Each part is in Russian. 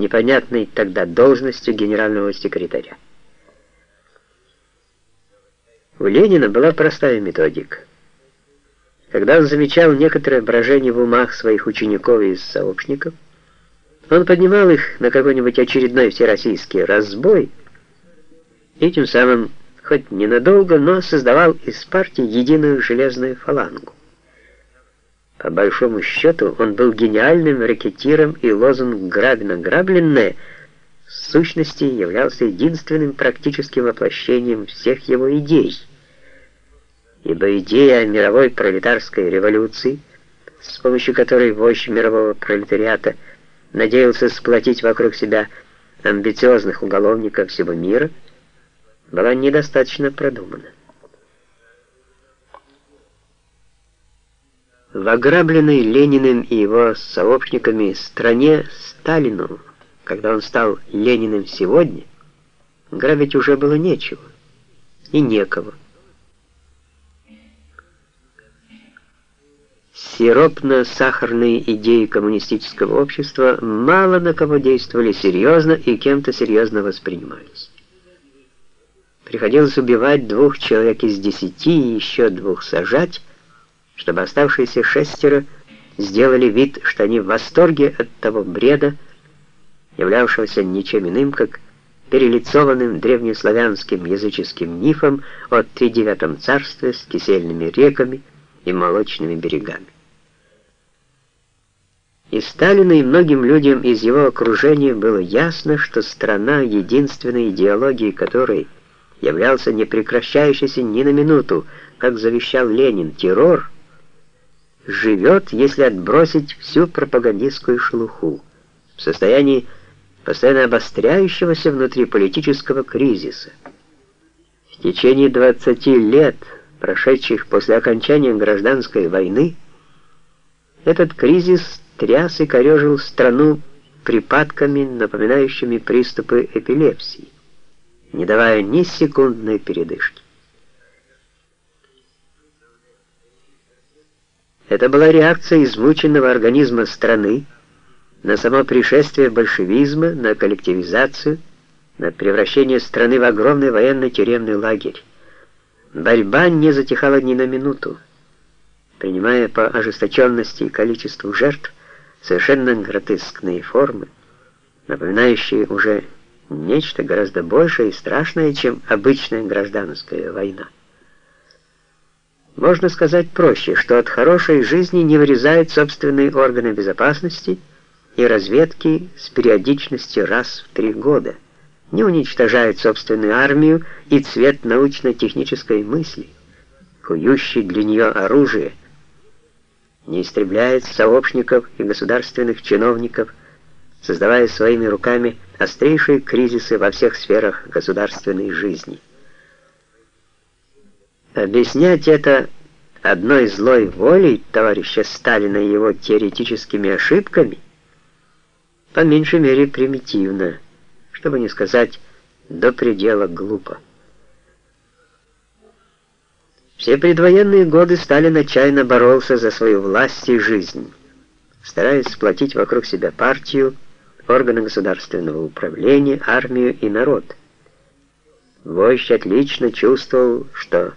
непонятной тогда должностью генерального секретаря. У Ленина была простая методика. Когда он замечал некоторое брожение в умах своих учеников и сообщников, он поднимал их на какой-нибудь очередной всероссийский разбой и тем самым, хоть ненадолго, но создавал из партии единую железную фалангу. По большому счету, он был гениальным ракетиром, и лозунг «Грабина грабленное» в сущности являлся единственным практическим воплощением всех его идей. Ибо идея мировой пролетарской революции, с помощью которой вождь мирового пролетариата надеялся сплотить вокруг себя амбициозных уголовников всего мира, была недостаточно продумана. В ограбленной Лениным и его сообщниками стране Сталину, когда он стал Лениным сегодня, грабить уже было нечего и некого. Сиропно-сахарные идеи коммунистического общества мало на кого действовали серьезно и кем-то серьезно воспринимались. Приходилось убивать двух человек из десяти и еще двух сажать, чтобы оставшиеся шестеро сделали вид, что они в восторге от того бреда, являвшегося ничем иным, как перелицованным древнеславянским языческим мифом о тридевятом царстве с кисельными реками и молочными берегами. И Сталину и многим людям из его окружения было ясно, что страна, единственной идеологией которой являлся непрекращающийся ни на минуту, как завещал Ленин, террор – живет, если отбросить всю пропагандистскую шелуху, в состоянии постоянно обостряющегося внутриполитического кризиса. В течение 20 лет, прошедших после окончания гражданской войны, этот кризис тряс и корежил страну припадками, напоминающими приступы эпилепсии, не давая ни секундной передышки. Это была реакция измученного организма страны на само пришествие большевизма, на коллективизацию, на превращение страны в огромный военно-тюремный лагерь. Борьба не затихала ни на минуту, принимая по ожесточенности и количеству жертв совершенно гротескные формы, напоминающие уже нечто гораздо большее и страшное, чем обычная гражданская война. Можно сказать проще, что от хорошей жизни не вырезают собственные органы безопасности и разведки с периодичностью раз в три года, не уничтожают собственную армию и цвет научно-технической мысли, кующий для нее оружие, не истребляет сообщников и государственных чиновников, создавая своими руками острейшие кризисы во всех сферах государственной жизни. Объяснять это одной злой волей товарища Сталина и его теоретическими ошибками по меньшей мере примитивно, чтобы не сказать до предела глупо. Все предвоенные годы Сталин отчаянно боролся за свою власть и жизнь, стараясь сплотить вокруг себя партию, органы государственного управления, армию и народ. Вождь отлично чувствовал, что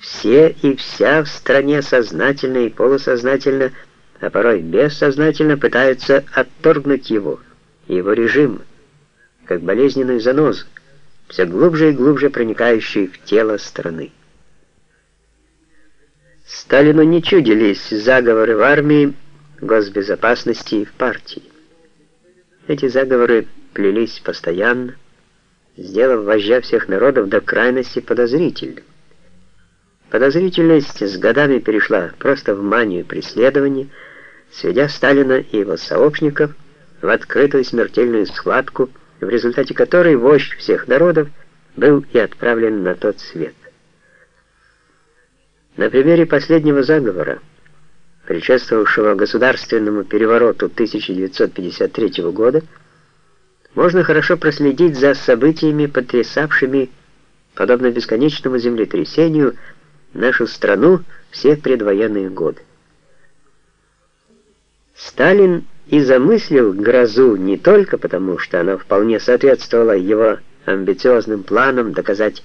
все и вся в стране сознательно и полусознательно, а порой бессознательно пытаются отторгнуть его, его режим, как болезненную занозу, все глубже и глубже проникающий в тело страны. Сталину не чудились заговоры в армии, госбезопасности и в партии. Эти заговоры плелись постоянно, сделав вождя всех народов до крайности подозрительным. Подозрительность с годами перешла просто в манию преследования, сведя Сталина и его сообщников в открытую смертельную схватку, в результате которой вождь всех народов был и отправлен на тот свет. На примере последнего заговора, предшествовавшего государственному перевороту 1953 года, можно хорошо проследить за событиями, потрясавшими, подобно бесконечному землетрясению, нашу страну все предвоенные годы. Сталин и замыслил грозу не только потому, что она вполне соответствовала его амбициозным планам доказать